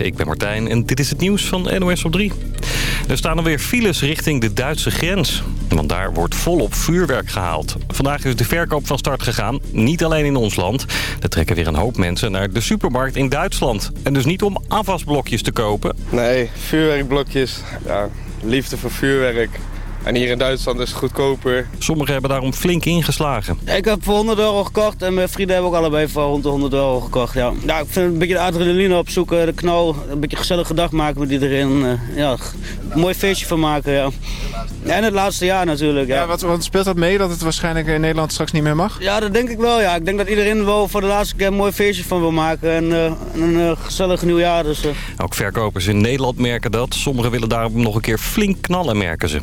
Ik ben Martijn en dit is het nieuws van NOS op 3. Er staan alweer files richting de Duitse grens. Want daar wordt volop vuurwerk gehaald. Vandaag is de verkoop van start gegaan. Niet alleen in ons land. Er trekken weer een hoop mensen naar de supermarkt in Duitsland. En dus niet om afwasblokjes te kopen. Nee, vuurwerkblokjes. Ja, liefde voor vuurwerk. En hier in Duitsland is het goedkoper. Sommigen hebben daarom flink ingeslagen. Ik heb voor 100 euro gekocht en mijn vrienden hebben ook allebei voor rond de 100 euro gekocht. Ja. ja, ik vind het een beetje de adrenaline opzoeken, de knal, een beetje een gezellige dag maken met iedereen. Uh, ja, een mooi feestje van maken, ja. En het laatste jaar natuurlijk, ja. ja wat, wat, speelt dat mee dat het waarschijnlijk in Nederland straks niet meer mag? Ja, dat denk ik wel, ja. Ik denk dat iedereen wel voor de laatste keer een mooi feestje van wil maken. En uh, een uh, gezellig nieuwjaar, dus... Ook verkopers in Nederland merken dat. Sommigen willen daarom nog een keer flink knallen, merken ze.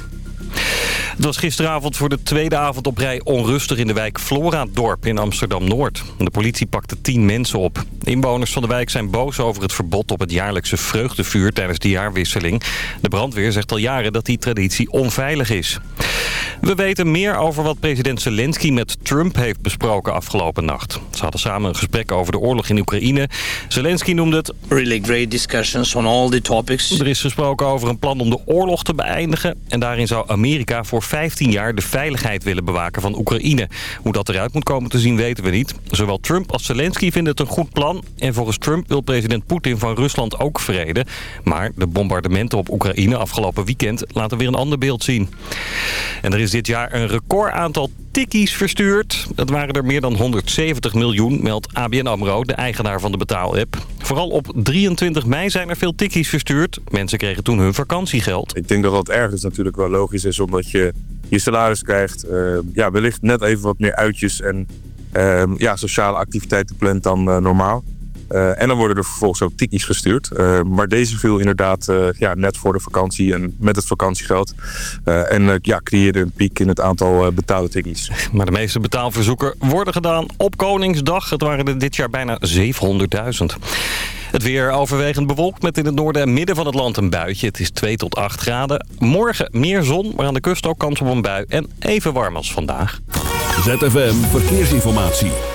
Het was gisteravond voor de tweede avond op rij onrustig in de wijk Flora-dorp in Amsterdam-Noord. De politie pakte tien mensen op. Inwoners van de wijk zijn boos over het verbod op het jaarlijkse vreugdevuur tijdens de jaarwisseling. De brandweer zegt al jaren dat die traditie onveilig is. We weten meer over wat president Zelensky met Trump heeft besproken afgelopen nacht. Ze hadden samen een gesprek over de oorlog in Oekraïne. Zelensky noemde het... Really great discussions on all the topics. Er is gesproken over een plan om de oorlog te beëindigen. En daarin zou Amerika voor 15 jaar de veiligheid willen bewaken van Oekraïne. Hoe dat eruit moet komen te zien weten we niet. Zowel Trump als Zelensky vinden het een goed plan. En volgens Trump wil president Poetin van Rusland ook vrede. Maar de bombardementen op Oekraïne afgelopen weekend laten weer een ander beeld zien. En er is dit jaar een record aantal tikkies verstuurd. Dat waren er meer dan 170 miljoen, meldt ABN AMRO, de eigenaar van de betaalapp. Vooral op 23 mei zijn er veel tikkies verstuurd. Mensen kregen toen hun vakantiegeld. Ik denk dat dat ergens natuurlijk wel logisch is, omdat je je salaris krijgt. Uh, ja, wellicht net even wat meer uitjes en uh, ja, sociale activiteiten plant dan uh, normaal. Uh, en dan worden er vervolgens ook tikkies gestuurd. Uh, maar deze viel inderdaad uh, ja, net voor de vakantie en met het vakantiegeld. en ja, creëerde een piek in het aantal betaalde tikkies. Maar de meeste betaalverzoeken worden gedaan op Koningsdag. Het waren er dit jaar bijna 700.000. Het weer overwegend bewolkt met in het noorden en midden van het land een buitje. Het is 2 tot 8 graden. Morgen meer zon, maar aan de kust ook kans op een bui. En even warm als vandaag. ZFM Verkeersinformatie.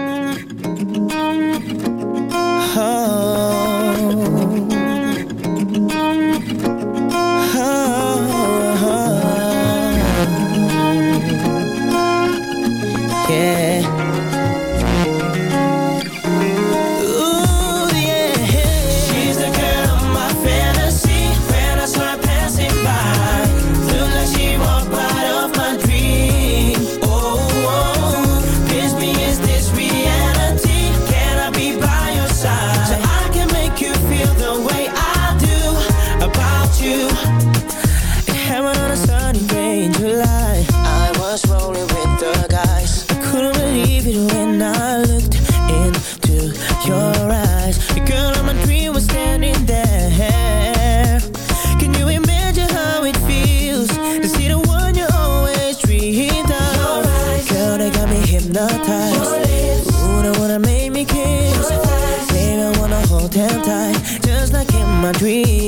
Dream.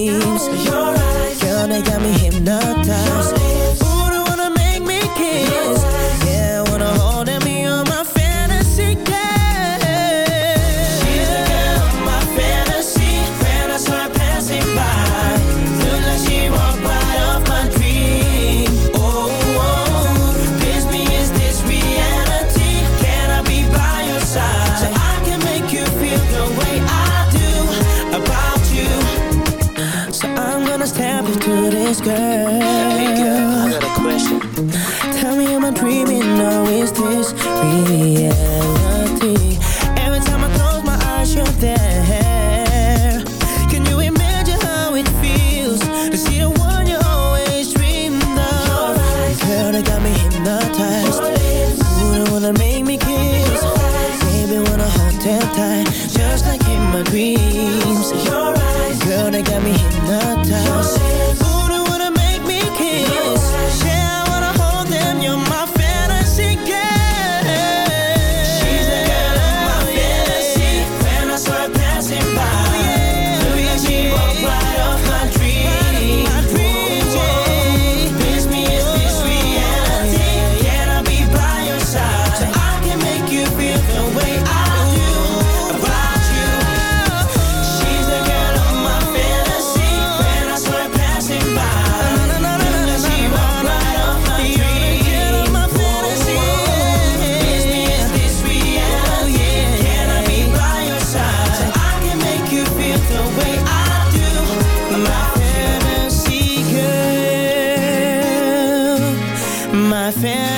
nothing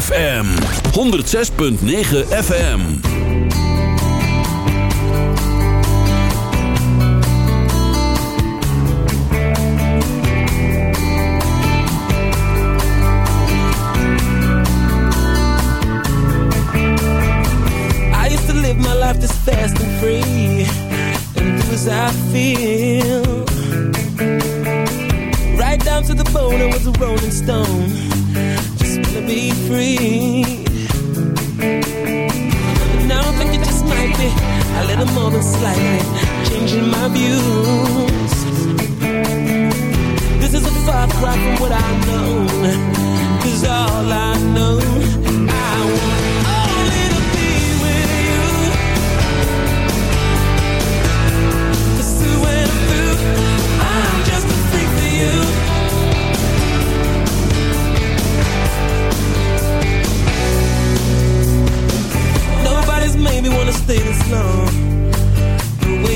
ZFM 106.9 FM. Slightly changing my views. This is a far cry from what I know. Cause all I know, I want only to be with you. Cause I'm just a freak for you. Nobody's made me wanna stay this long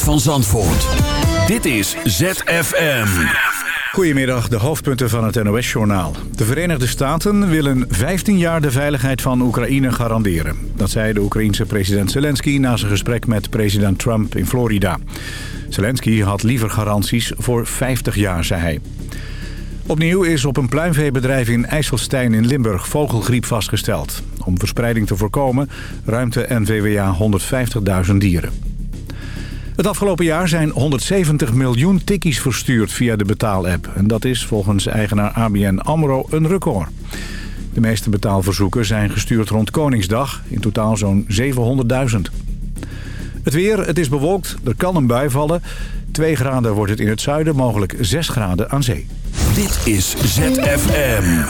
Van Zandvoort. Dit is ZFM. Goedemiddag, de hoofdpunten van het NOS-journaal. De Verenigde Staten willen 15 jaar de veiligheid van Oekraïne garanderen. Dat zei de Oekraïense president Zelensky na zijn gesprek met president Trump in Florida. Zelensky had liever garanties voor 50 jaar, zei hij. Opnieuw is op een pluimveebedrijf in IJsselstein in Limburg vogelgriep vastgesteld. Om verspreiding te voorkomen ruimt de NVWA 150.000 dieren. Het afgelopen jaar zijn 170 miljoen tikkies verstuurd via de betaalapp. En dat is volgens eigenaar ABN AMRO een record. De meeste betaalverzoeken zijn gestuurd rond Koningsdag. In totaal zo'n 700.000. Het weer, het is bewolkt, er kan een bui vallen. 2 graden wordt het in het zuiden, mogelijk 6 graden aan zee. Dit is ZFM.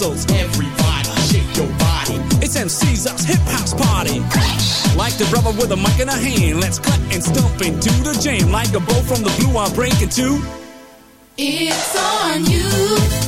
Everybody, shake your body. It's MC's us hip house party. Like the brother with a mic in a hand, let's cut and stomp into the jam. Like a bow from the blue, I'm breaking two. It's on you.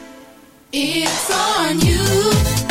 It's on you.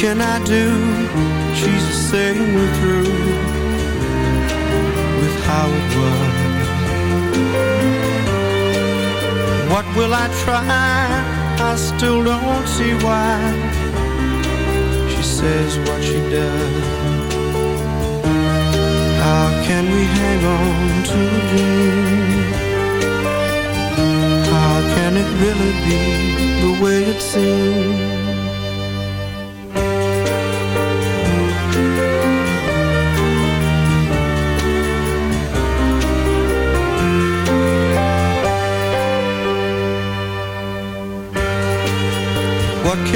can I do? She's the same me through with how it was. What will I try? I still don't see why she says what she does. How can we hang on to a dream? How can it really be the way it seems?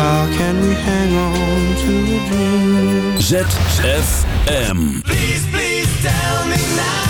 How can we hang on to a dream? ZFM. Please, please tell me now.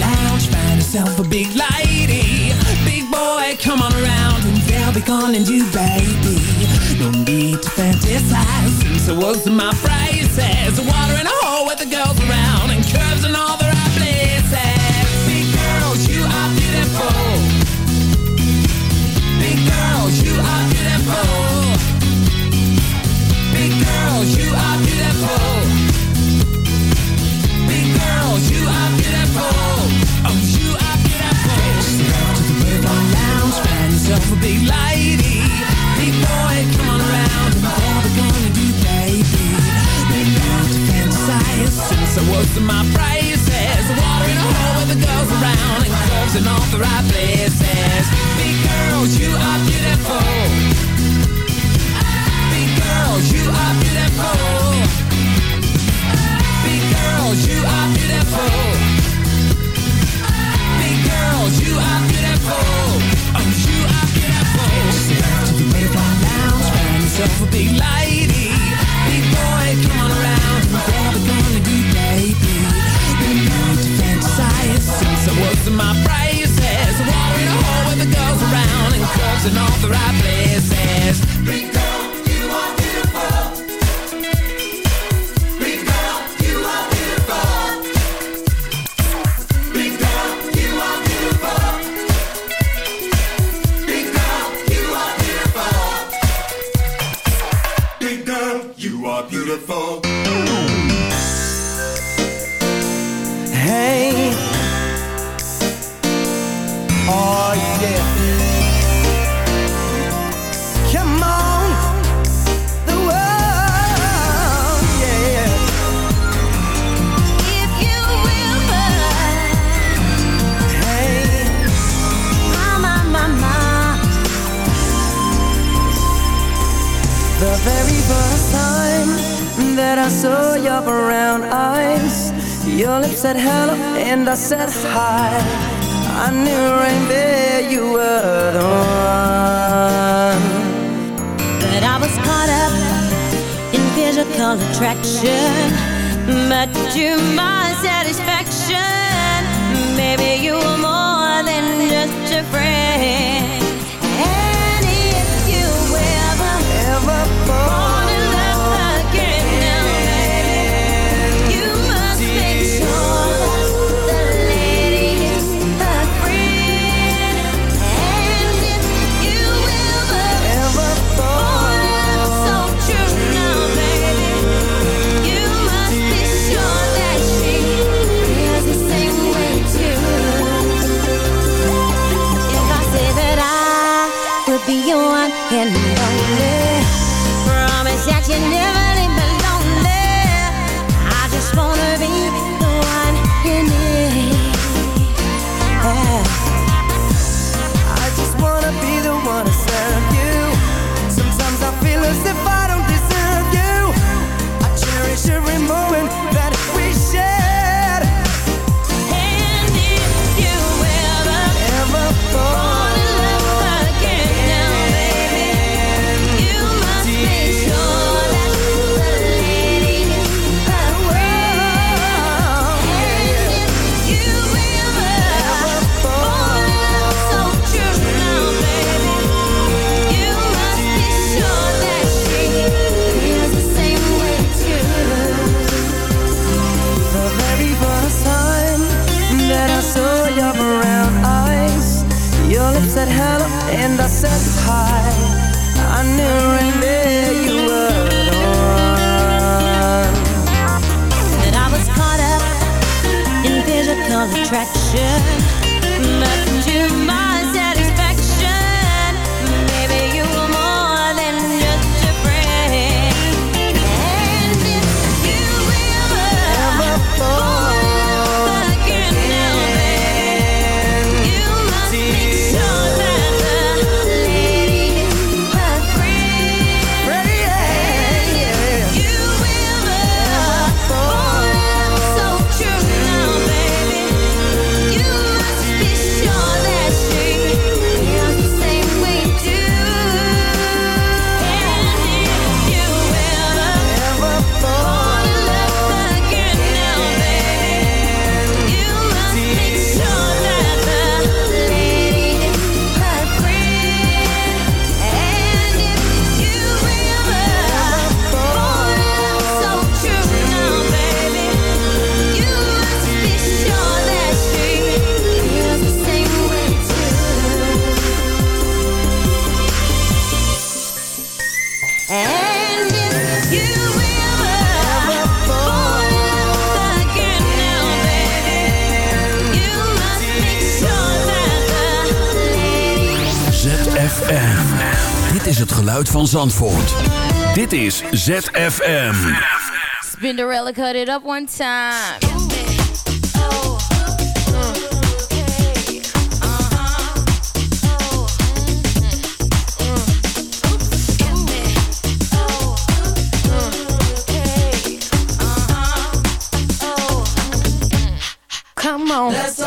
lounge, find yourself a big lady. Big boy, come on around and they'll be calling you baby. No need to fantasize, since I was in my phrases. Water in a hole with the girls around and curves in all the right places. Big girls, you are beautiful. Big girls, you are beautiful. Big girls, you are beautiful. So what's in my prices? Water in a hole with the girls around And curves in all the right places. Big girls, you are beautiful. Big girls, you are beautiful. Big girls, you are beautiful. Big girls, you are beautiful. Oh, you are beautiful. Step to the of Lounge Find yourself a big light. and all the right That's hi. and lonely. Promise that you never. set high. Van Zandvoort. Dit is ZFM. Spinderella cut it up one time. Come on. Let's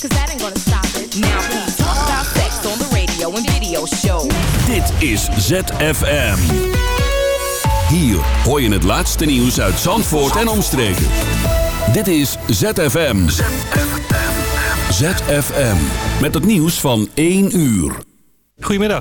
cause that ain't gonna stop it. Now, please talk about sex on the radio and video show. Dit is ZFM. Hier hoor je het laatste nieuws uit Zandvoort en omstreken. Dit is ZFM. ZFM. Met het nieuws van 1 uur. Goedemiddag,